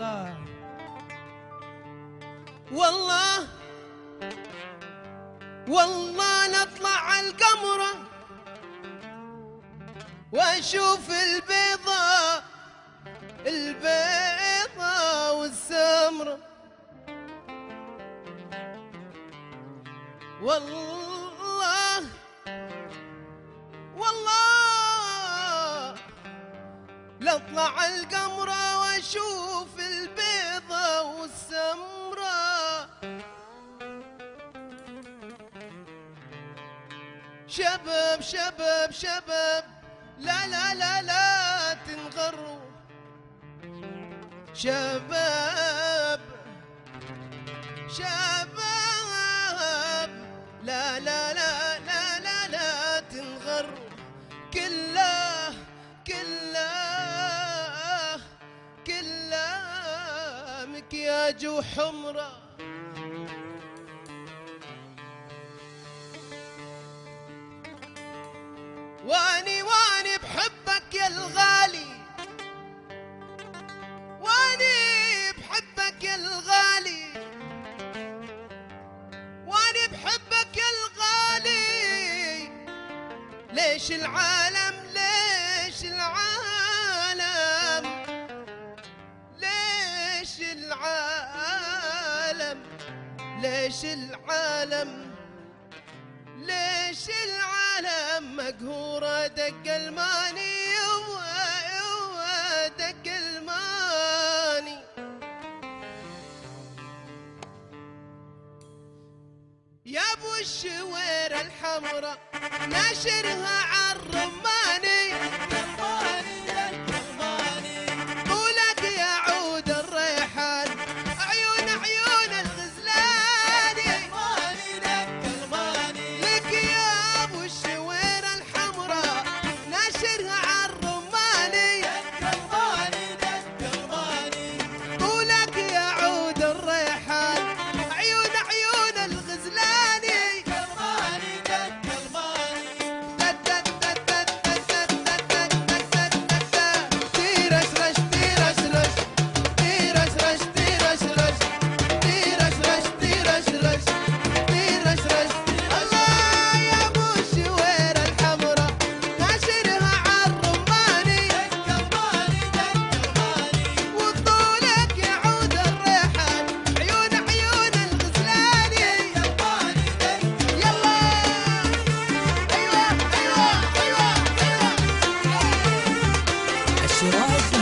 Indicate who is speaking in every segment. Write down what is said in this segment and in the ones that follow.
Speaker 1: الله والله. والله نطلع على القمرة وأشوف البيضة البيضة والسمرة. والله. والله. لاطلع القمرة وأشوف شباب شباب شباب. لا لا لا لا تنغروا. شباب شباب. لا لا لا لا لا لا تنغروا. كله كله كله مكياج وحمره ليش العالم ليش العالم؟ ليش العالم؟ ليش العالم؟ ليش العالم؟ مقهورة دق الماني دق الماني. يا أبو الشوير الحمراء ناشرها Romero. nós.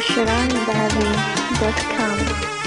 Speaker 1: at
Speaker 2: SharonDavi.com.